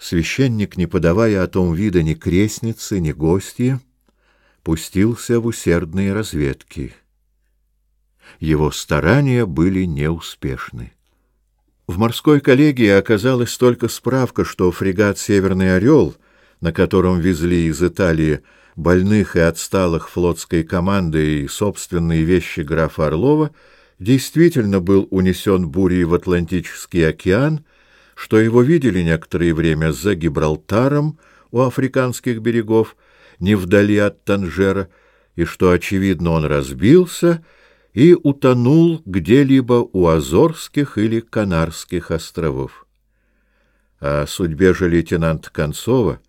священник, не подавая о том вида ни крестницы, ни гостьи, пустился в усердные разведки. Его старания были неуспешны. В морской коллегии оказалась только справка, что фрегат «Северный орел», на котором везли из Италии больных и отсталых флотской команды и собственные вещи графа Орлова, действительно был унесен бурей в Атлантический океан — что его видели некоторое время за Гибралтаром у африканских берегов, не вдали от Танжера, и что, очевидно, он разбился и утонул где-либо у Азорских или Канарских островов. О судьбе же лейтенанта Концова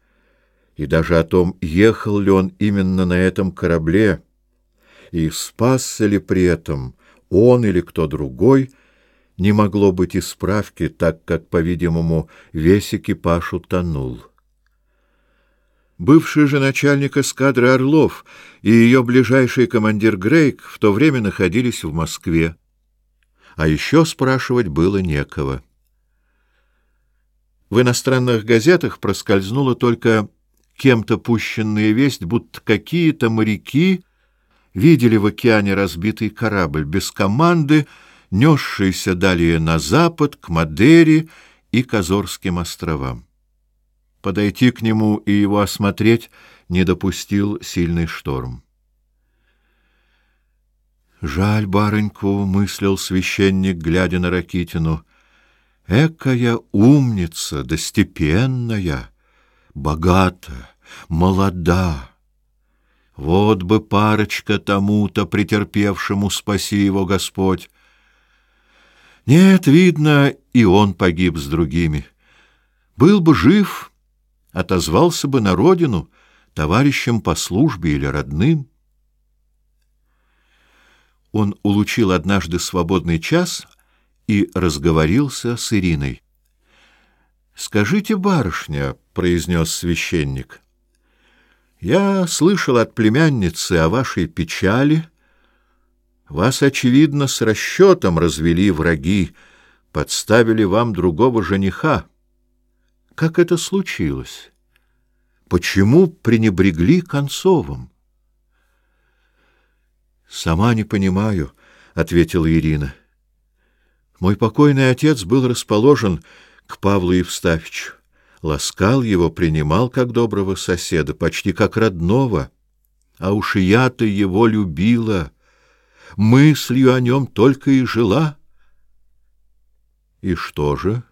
и даже о том, ехал ли он именно на этом корабле и спасся ли при этом он или кто другой — не могло быть исправки, так как, по-видимому, весь экипаж утонул. Бывший же начальник эскадры Орлов и ее ближайший командир Грейк в то время находились в Москве. А еще спрашивать было некого. В иностранных газетах проскользнула только кем-то пущенная весть, будто какие-то моряки видели в океане разбитый корабль без команды, несшийся далее на запад, к Мадере и к островам. Подойти к нему и его осмотреть не допустил сильный шторм. «Жаль барыньку», — мыслил священник, глядя на Ракитину. «Экая умница, достепенная, богата, молода. Вот бы парочка тому-то претерпевшему, спаси его Господь, нет, видно, и он погиб с другими. Был бы жив, отозвался бы на родину, товарищем по службе или родным. Он улучил однажды свободный час и разговорился с Ириной. «Скажите, барышня», — произнес священник, — «я слышал от племянницы о вашей печали». Вас, очевидно, с расчетом развели враги, подставили вам другого жениха. Как это случилось? Почему пренебрегли Концовым? «Сама не понимаю», — ответила Ирина. «Мой покойный отец был расположен к Павлу Евстафичу, ласкал его, принимал как доброго соседа, почти как родного, а уж и я-то его любила» мыслью о нем только и жила. И что же?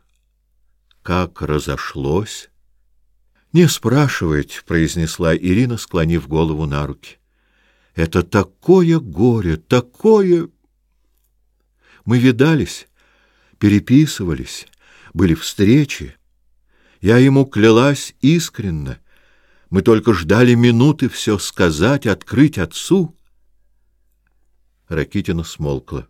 Как разошлось? Не спрашивать, произнесла Ирина, склонив голову на руки. Это такое горе, такое. Мы видались, переписывались, были встречи. Я ему клялась искренно. Мы только ждали минуты все сказать, открыть отцу. Ракитина смолкла.